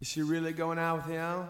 Is she really going out with him?